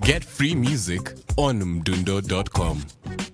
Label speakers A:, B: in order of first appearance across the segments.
A: Get free music on mdundo.com.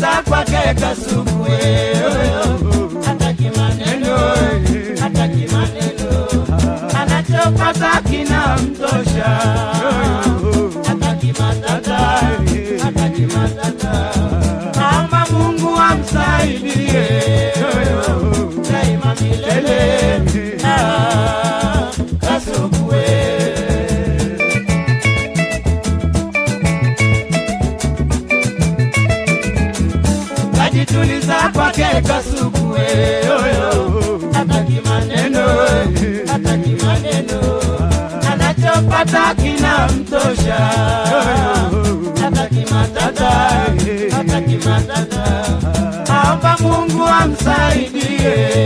B: najituliza kwake oyo hataki maneno hataki maneno. Anachopata kajituliza kwake kasuku oyo. Hataki maneno hataki maneno. Anachopata kinamtosha hataki matata hataki matata. Aomba Mungu amsaidie